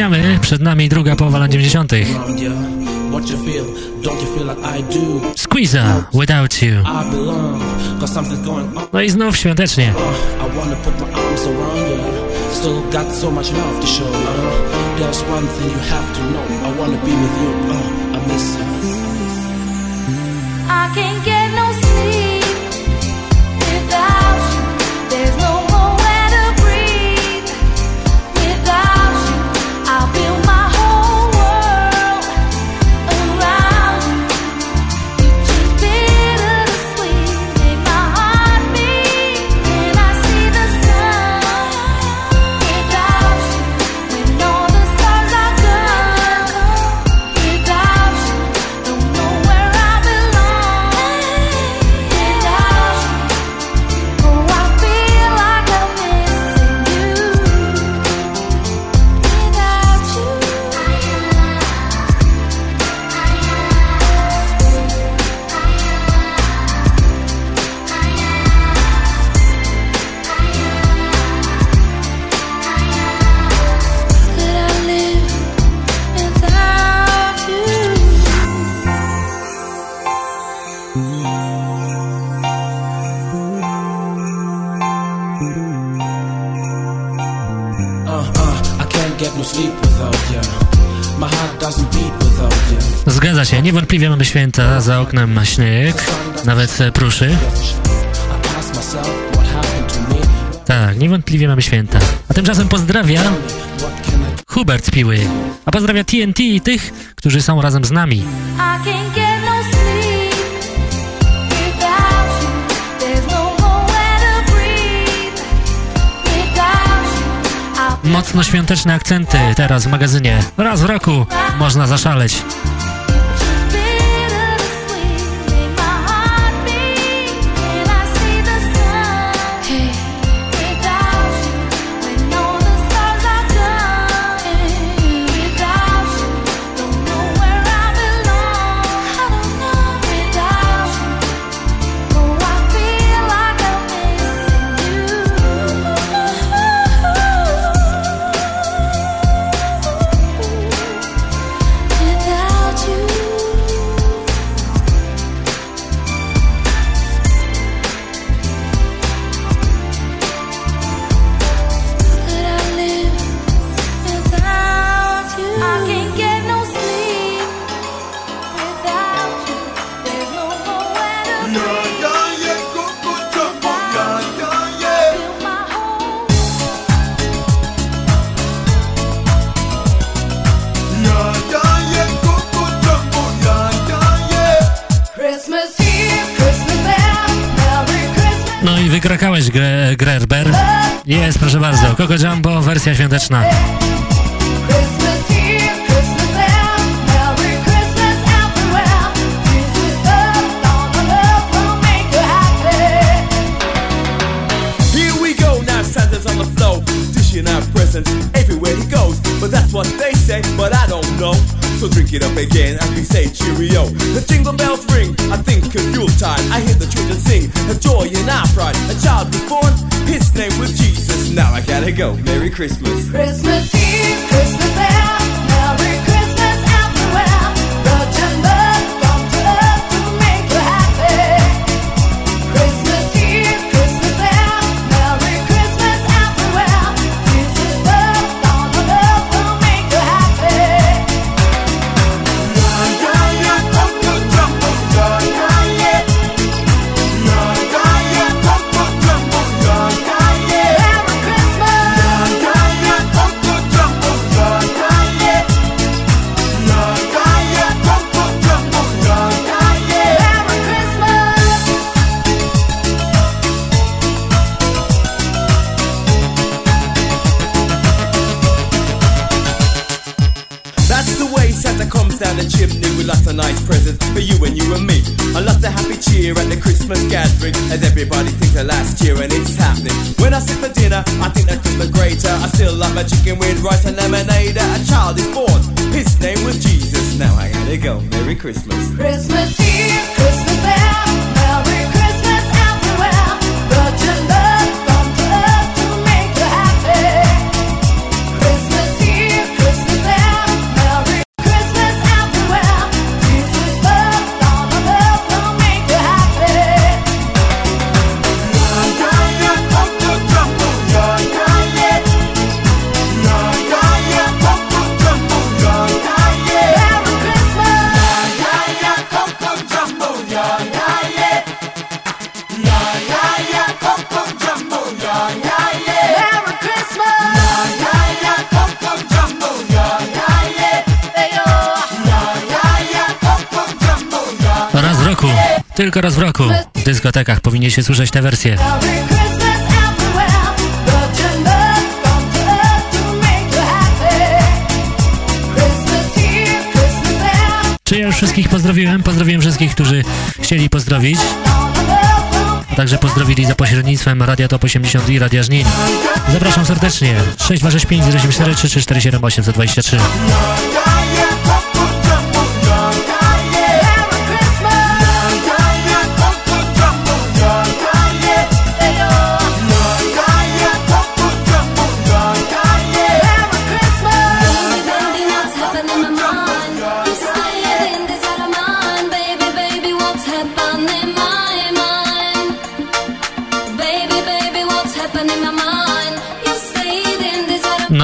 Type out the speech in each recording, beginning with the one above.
zwalniamy. Przed nami druga połowa lat 90. Squeezer, Without You. No i znów świątecznie. Still got so much love to show you. There's one thing you have to know. I wanna be with you. Uh, I miss. I can't get no sleep niewątpliwie mamy święta, za oknem śnieg, nawet pruszy. Tak, niewątpliwie mamy święta. A tymczasem pozdrawia Hubert Piły. A pozdrawia TNT i tych, którzy są razem z nami. Mocno świąteczne akcenty teraz w magazynie. Raz w roku można zaszaleć. Jest, proszę bardzo. Coco Jumbo, wersja świąteczna. everywhere he goes. But that's what they say, but I don't know. So drink it up again and we say cheerio. The jingle bells ring, I think of Yuletide. I hear the children sing, a joy in our pride. A child was born, his name was Jesus. Now I gotta go. Merry Christmas. Christmas Eve, Christmas Eve. As everybody thinks of last year and it's happening. When I sit for dinner, I think that Christmas greater. I still love my chicken with rice and lemonade. A child is born, his name was Jesus. Now I gotta go. Merry Christmas. Christmas Christmas Eve. Tylko raz w roku w dyskotekach powinien się słyszeć tę wersję. Czy ja już wszystkich pozdrowiłem? Pozdrowiłem wszystkich, którzy chcieli pozdrowić. A także pozdrowili za pośrednictwem Radia Top 80 i Radia Żnin. Zapraszam serdecznie. 6265 074 3347 823.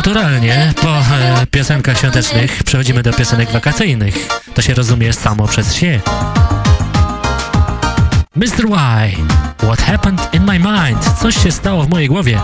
Naturalnie, po e, piosenkach świątecznych przechodzimy do piosenek wakacyjnych. To się rozumie samo przez się. Mr. Y, what happened in my mind? Coś się stało w mojej głowie.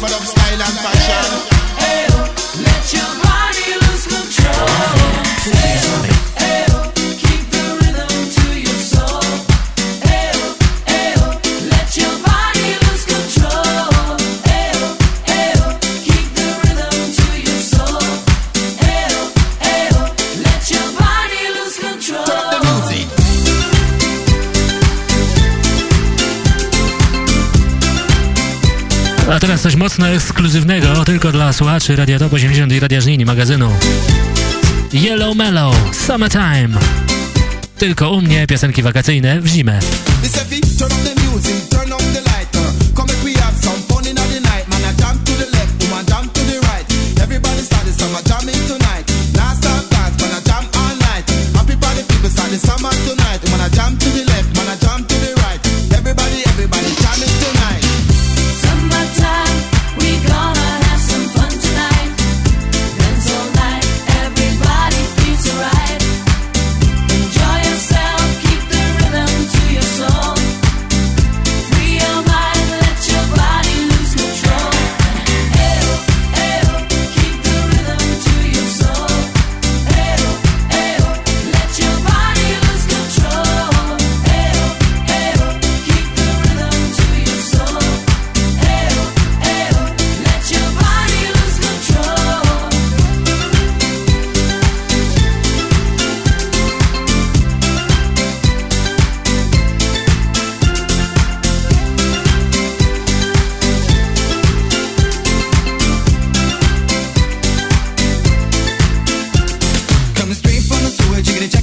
woman of style and fashion. Hey, let your body lose control. Ekskluzywnego tylko dla słuchaczy Radia Top 80 i Radia Żnini magazynu. Yellow Mellow, Summertime. Tylko u mnie piosenki wakacyjne w zimę. do it, chicken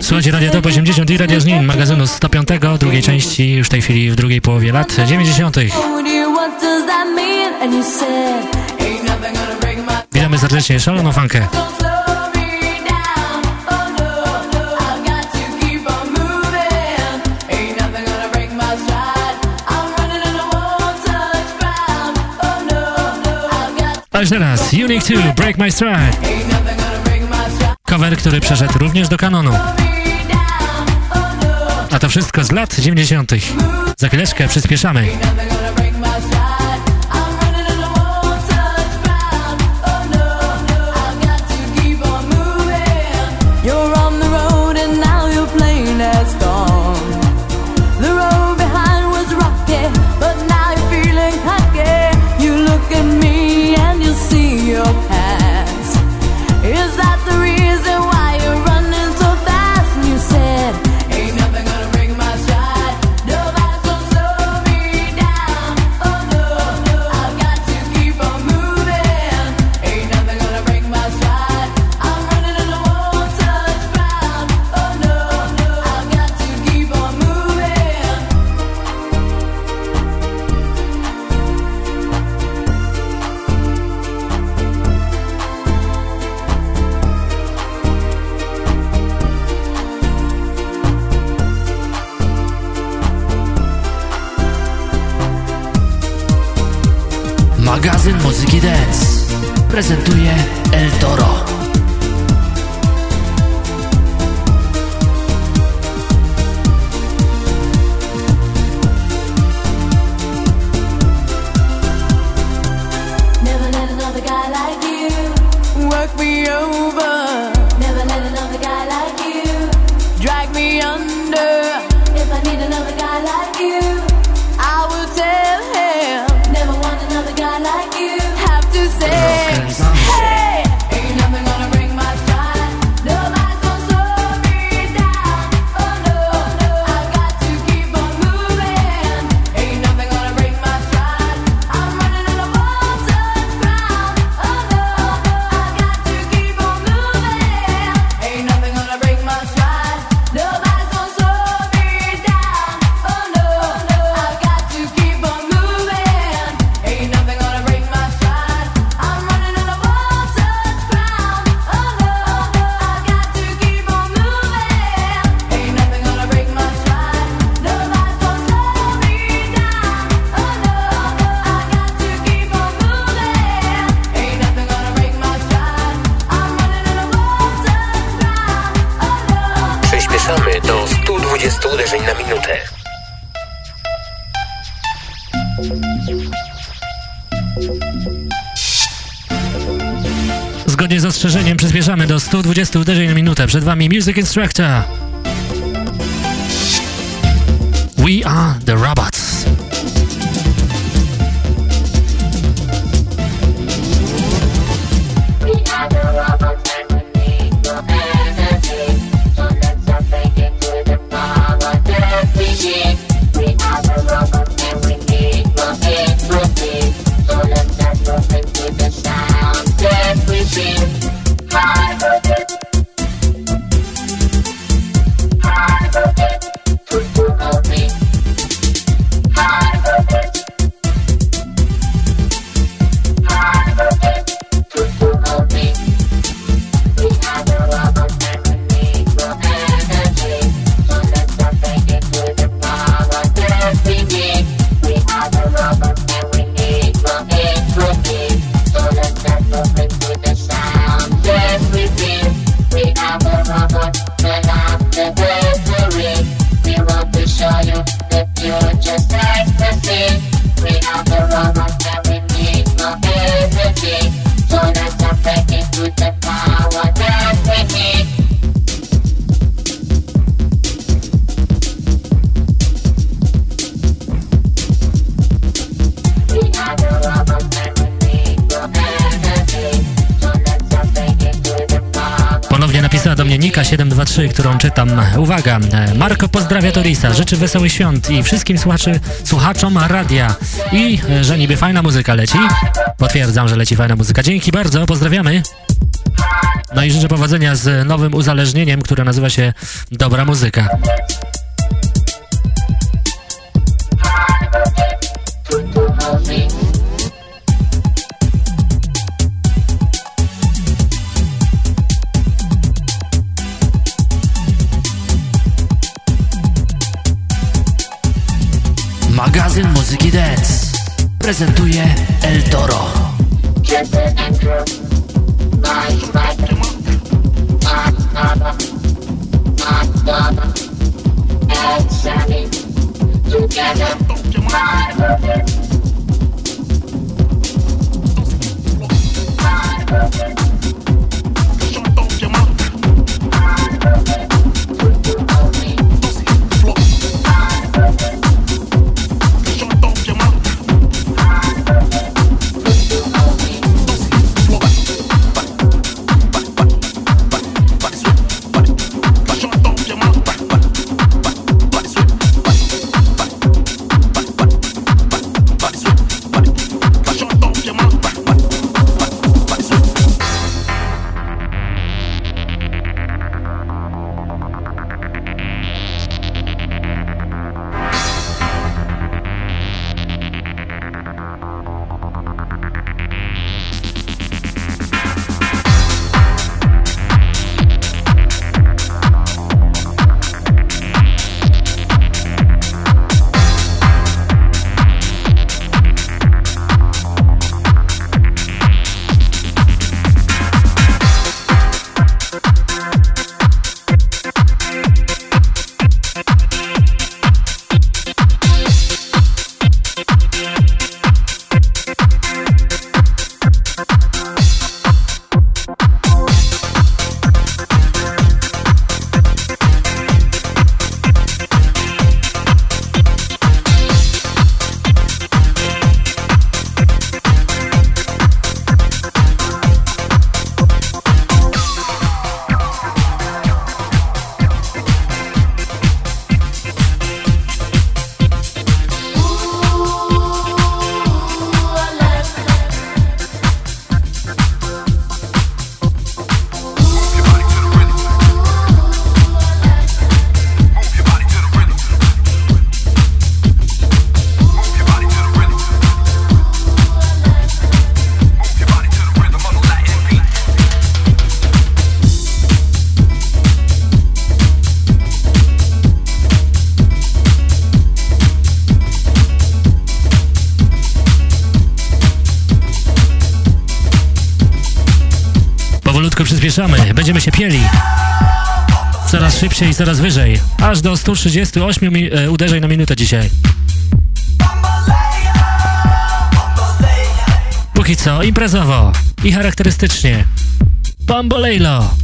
Słuchajcie, Radio Top 80 i Radio Żnin, magazynu 105, drugiej części, już w tej chwili w drugiej połowie lat 90. Witamy serdecznie, szaloną fankę. A już teraz Unique 2, Break My Stride. Cover, który przeszedł również do kanonu. A to wszystko z lat 90. Za chwileczkę przyspieszamy. over. 20 uderzeń na minutę. Przed Wami Music Instructor. We are the Rubber. Uwaga, Marko pozdrawia Torisa, życzy wesołych świąt i wszystkim słuchaczy, słuchaczom radia. I że niby fajna muzyka leci. Potwierdzam, że leci fajna muzyka. Dzięki bardzo, pozdrawiamy. No i życzę powodzenia z nowym uzależnieniem, które nazywa się Dobra Muzyka. Będziemy się pieli. Coraz szybciej i coraz wyżej. Aż do 138 e, uderzeń na minutę dzisiaj. Póki co imprezowo i charakterystycznie. Bambolejlo!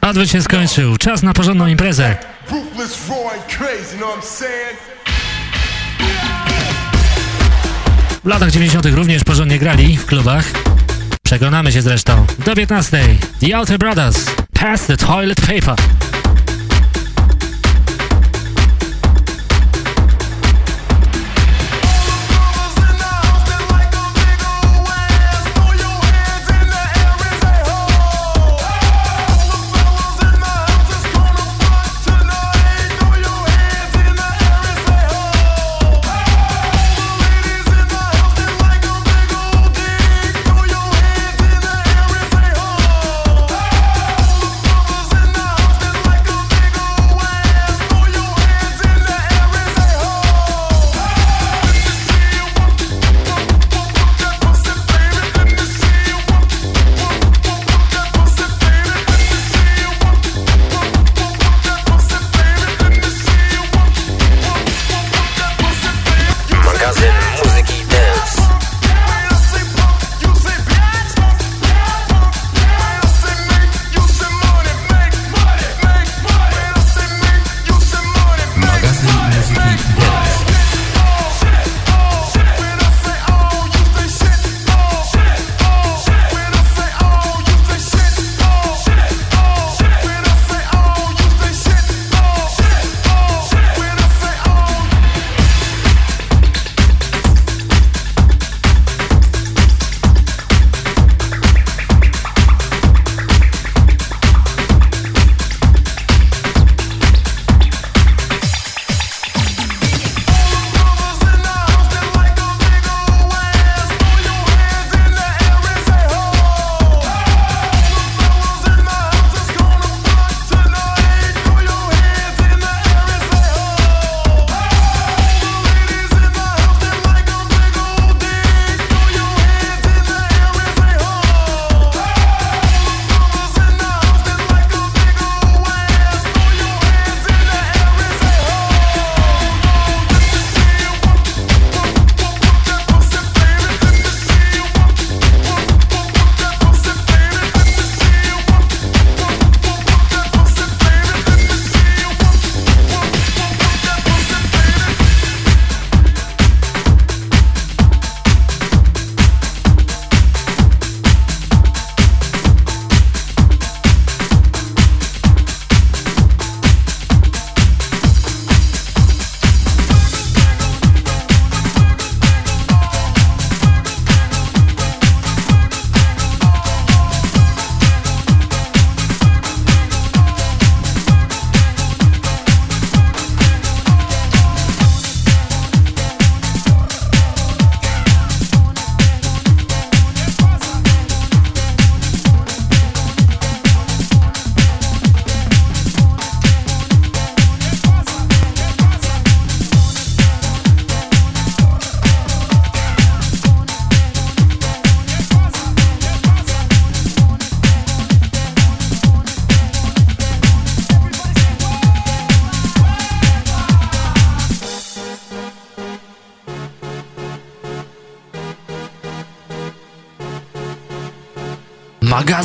Adwent się skończył. Czas na porządną imprezę. W latach 90. również porządnie grali w klubach. Przekonamy się zresztą. Do 15. The Outer Brothers. Pass the toilet paper.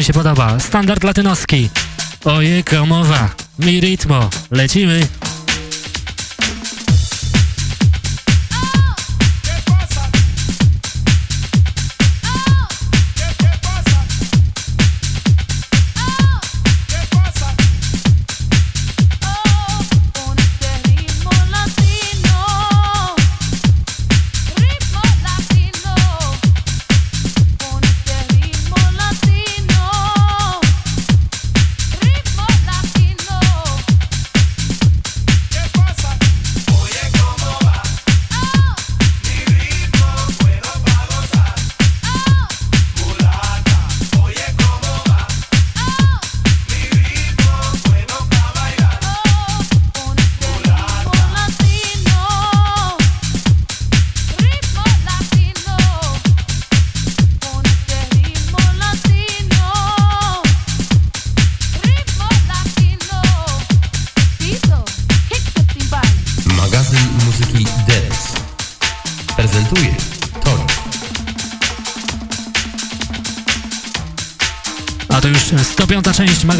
Mi się podoba. Standard latynoski. Oje, mowa. Mi ritmo. Lecimy.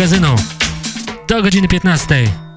Magazynu do godziny 15.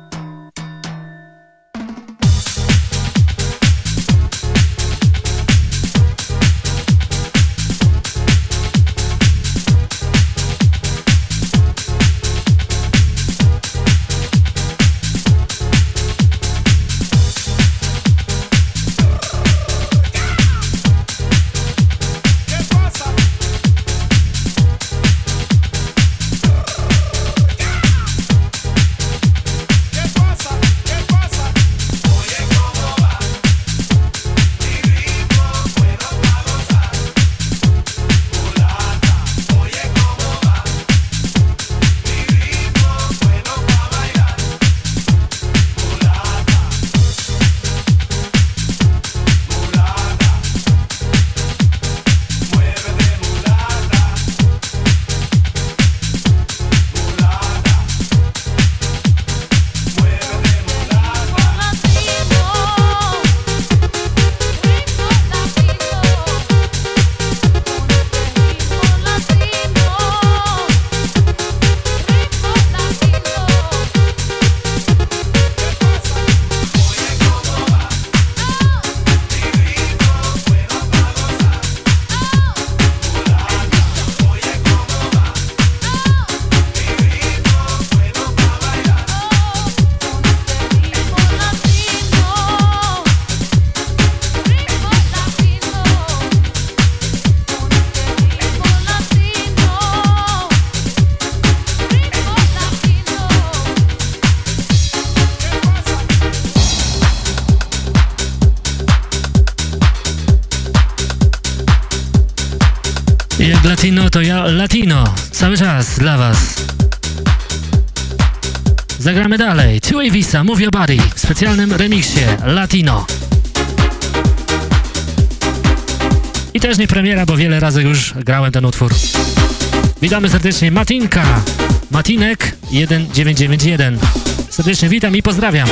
to ja Latino. Cały czas dla was. Zagramy dalej. Two Visa, Move Your Body w specjalnym remiksie Latino. I też nie premiera, bo wiele razy już grałem ten utwór. Witamy serdecznie Matinka. Matinek 1991. Serdecznie witam i pozdrawiam.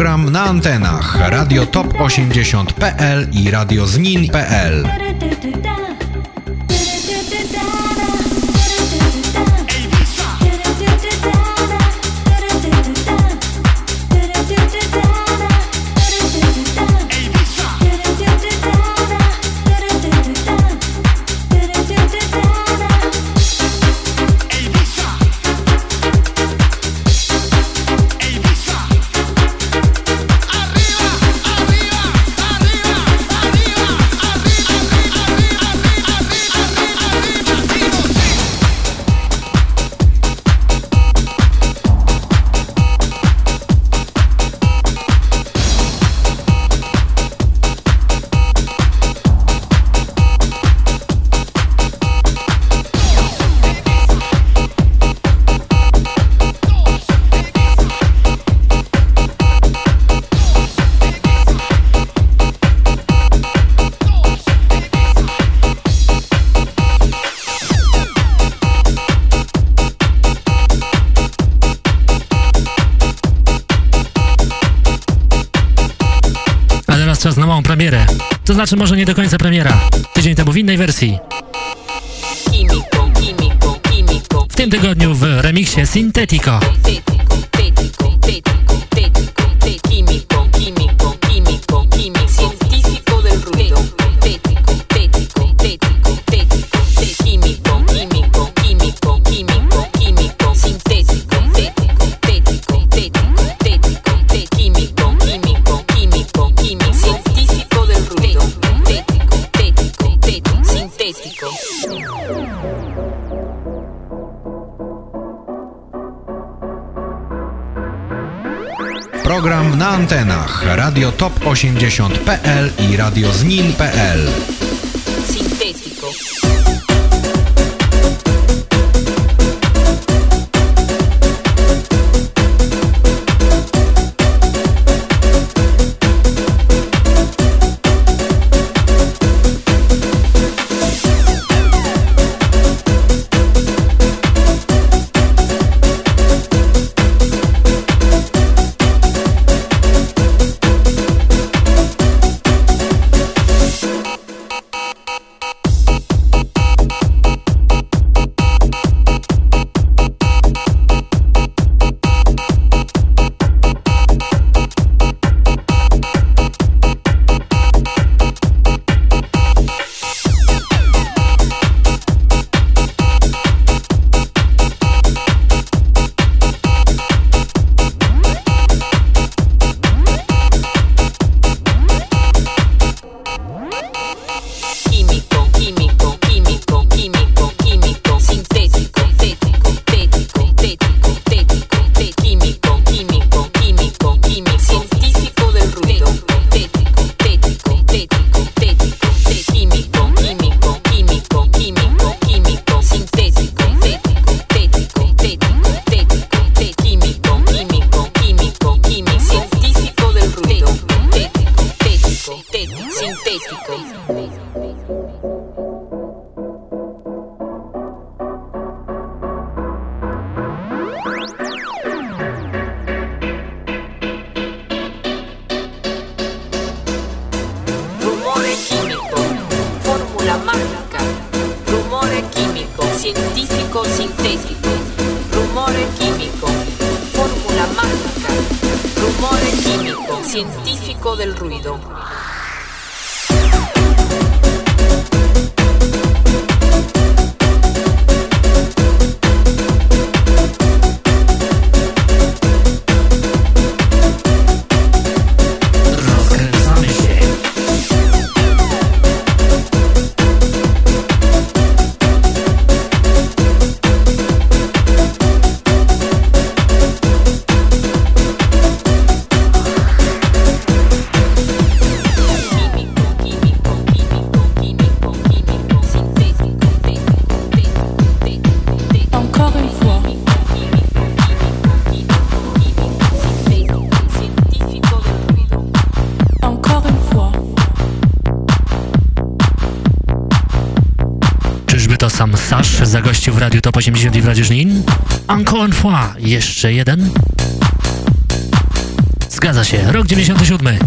Program na antenach Radio Top 80.pl i Radio Znin.pl. znaczy może nie do końca premiera. Tydzień temu w innej wersji. W tym tygodniu w remiksie Syntetico. Antenach. Radio Top 80.pl i Radio Znin.pl Top 80 i w Radiu Żnin. Encore une fois, jeszcze jeden. Zgadza się, rok 97.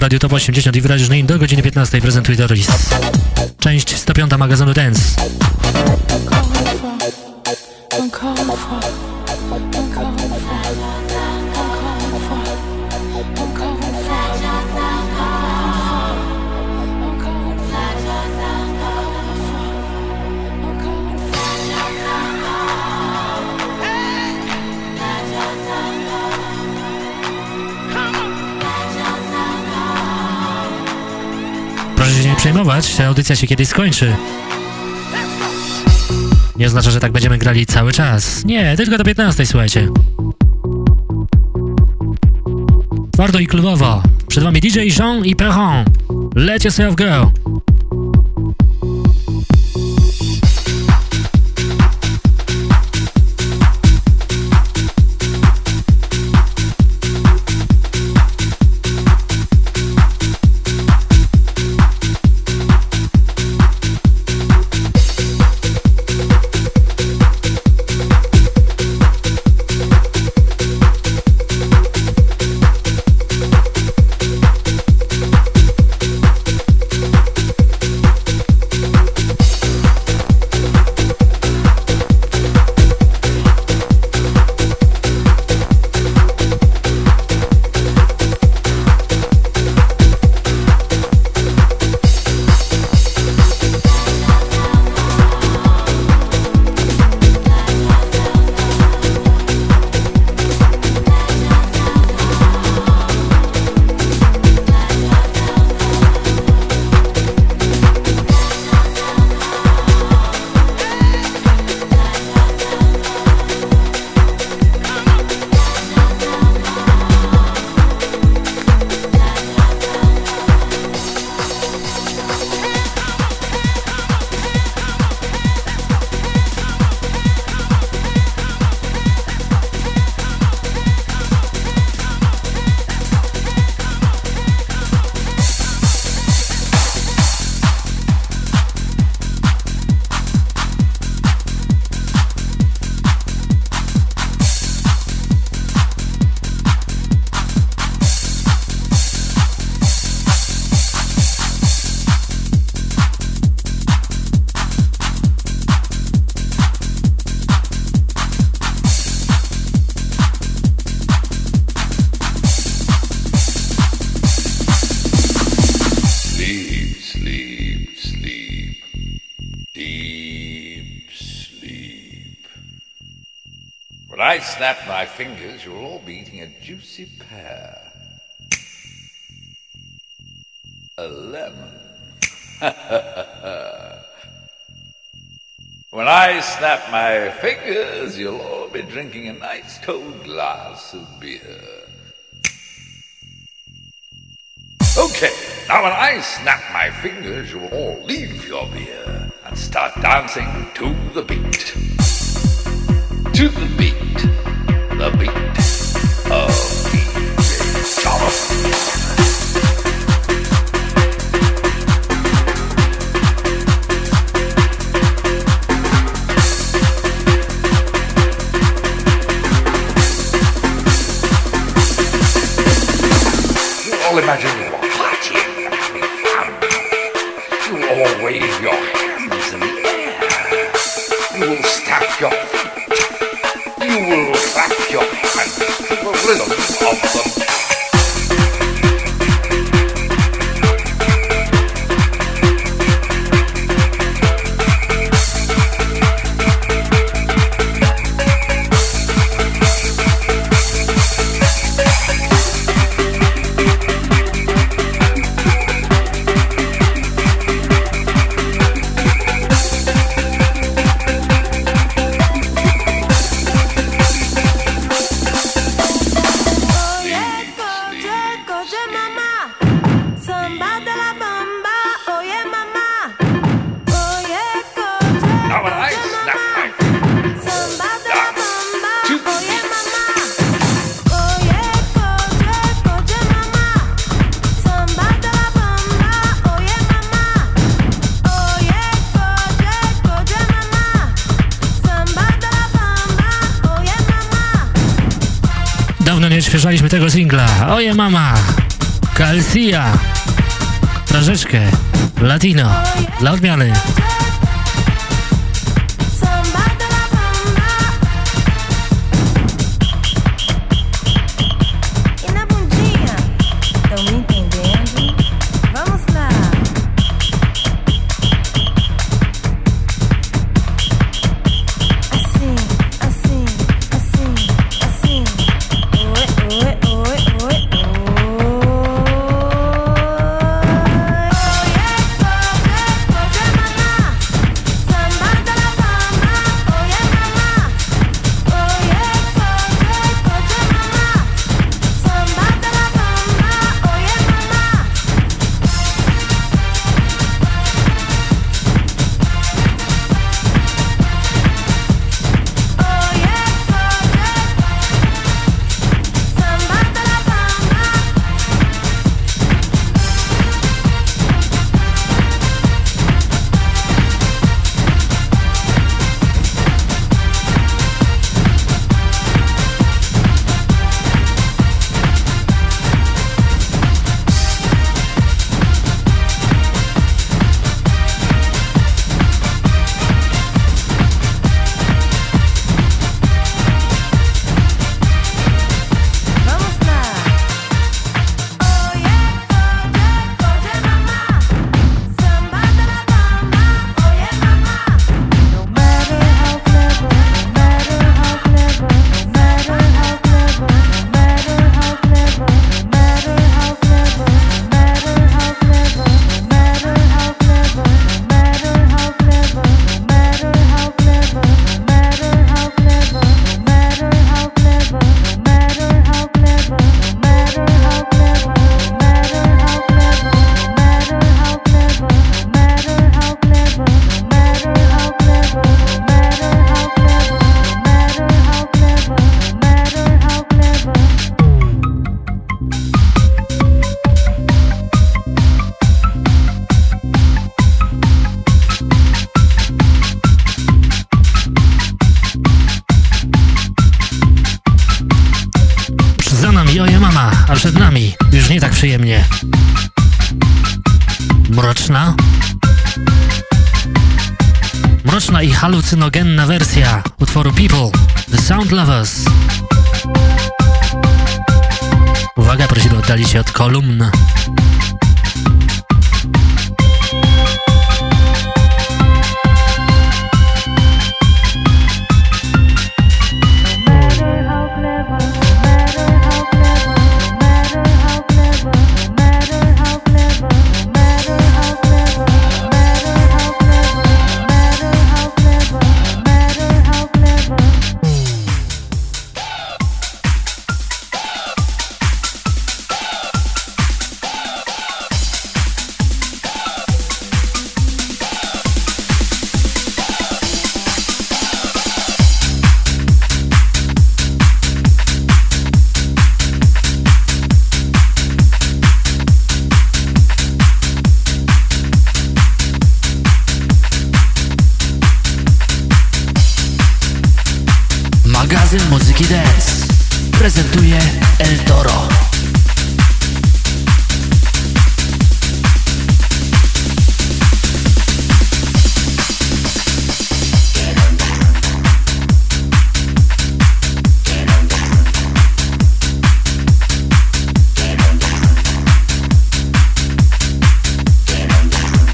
Radiu Top 80 i w Radiu do godziny 15 prezentuje Doris. Część 105 magazynu Dance. Przejmować, audycja się kiedyś skończy. Nie oznacza, że tak będziemy grali cały czas. Nie, tylko do 15, słuchajcie. Twardo i klubowo. Przed wami DJ Jean i Perron. Let yourself go. Fingers, you'll all be eating a juicy pear. A lemon. when I snap my fingers, you'll all be drinking a nice cold glass of beer. Okay, now when I snap my fingers, you will all leave your beer and start dancing to the beat. To the beat, mama, Calcia, troszeczkę latino, dla odmiany. Halucynogenna wersja utworu People, The Sound Lovers. Uwaga, prosimy oddali się od kolumn. Magazyn muzyki dance prezentuje El Toro.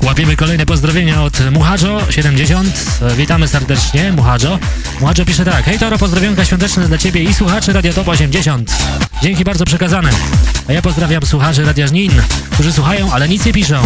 Łapiemy kolejne pozdrowienia od Muhadżo70. Witamy serdecznie, Muhadżo. Muhadżo pisze tak. Hej Toro, pozdrowionka świąteczne dla Ciebie i słuchaczy Radio Top 80. Dzięki bardzo przekazane. A ja pozdrawiam słuchaczy Radia Żnin, którzy słuchają, ale nic nie piszą.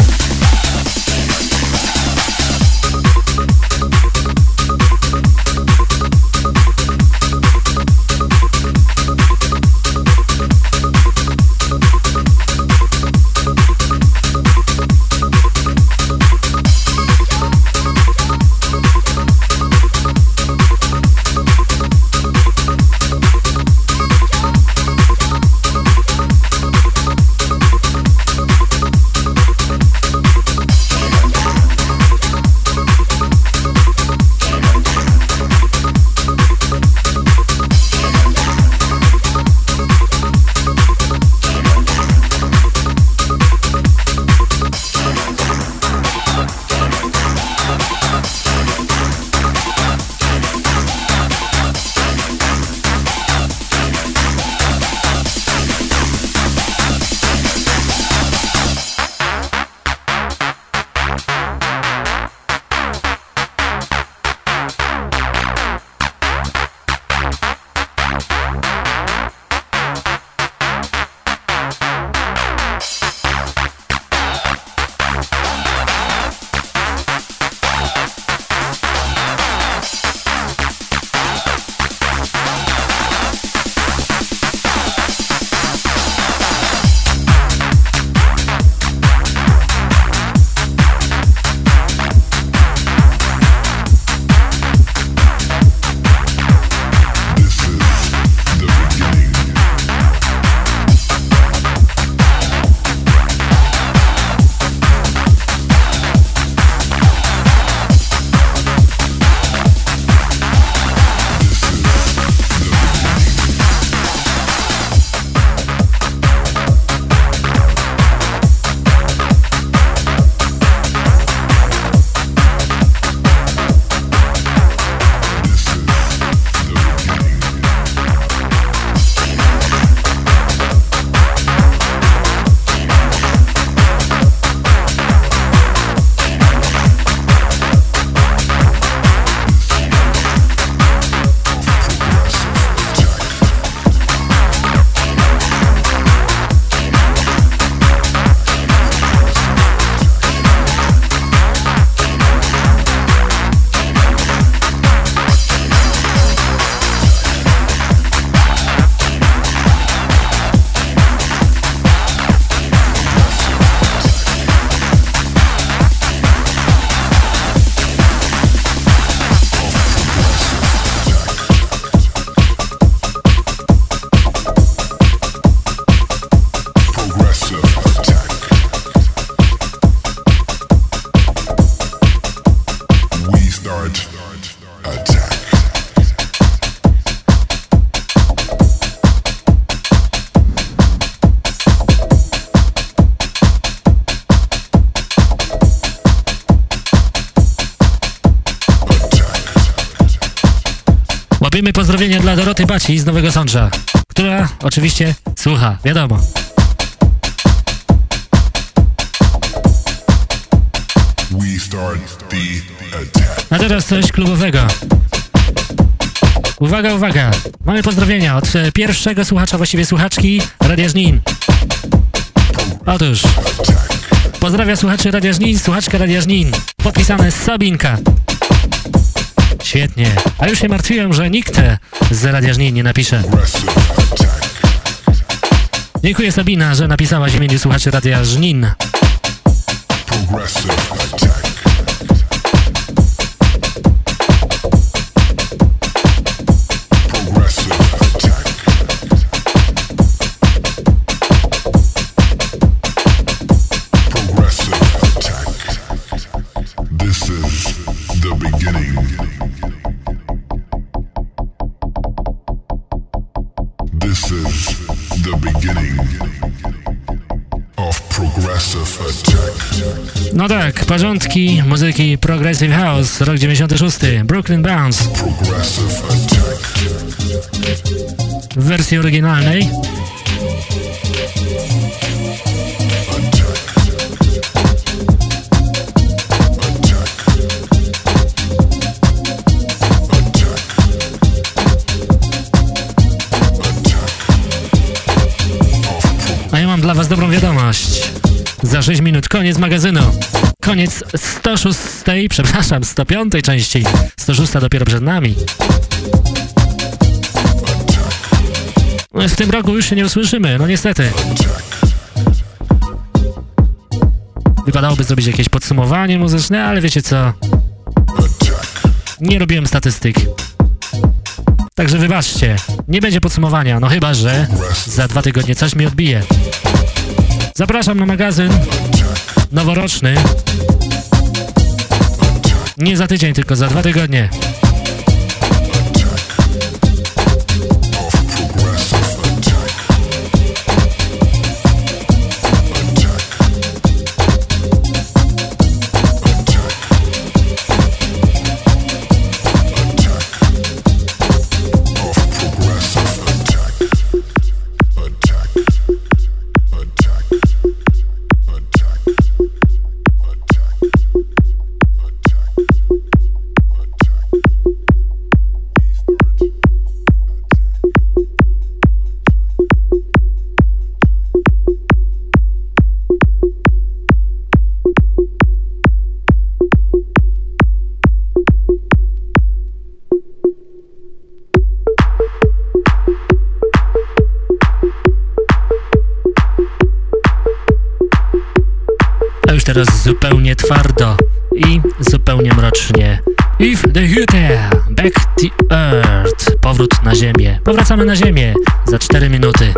Nowego Sącza, która oczywiście słucha, wiadomo. A teraz coś klubowego. Uwaga, uwaga! Mamy pozdrowienia od e, pierwszego słuchacza, właściwie słuchaczki Radia Żnin. Otóż, pozdrawia słuchaczy Radia Żnin, słuchaczka Radia Żnin. Podpisane Sabinka. Świetnie. A już się martwiłem, że nikt z Radia Żnin nie napisze. Dziękuję Sabina, że napisałaś w imieniu słuchaczy Radia Żnin. No tak, porządki muzyki Progressive House, rok 96, Brooklyn Bounce. W wersji oryginalnej. Za 6 minut koniec magazynu. Koniec 106, przepraszam, 105 części. 106 dopiero przed nami. W tym roku już się nie usłyszymy, no niestety. Wypadałoby zrobić jakieś podsumowanie muzyczne, ale wiecie co? Nie robiłem statystyk. Także wybaczcie, nie będzie podsumowania, no chyba, że za dwa tygodnie coś mi odbije. Zapraszam na magazyn noworoczny. Nie za tydzień, tylko za dwa tygodnie. Hüter, back to earth, powrót na ziemię. Powracamy na ziemię za 4 minuty.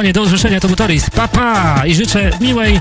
Słuchanie. Do usłyszenia. To był Toris. Pa, pa! I życzę miłej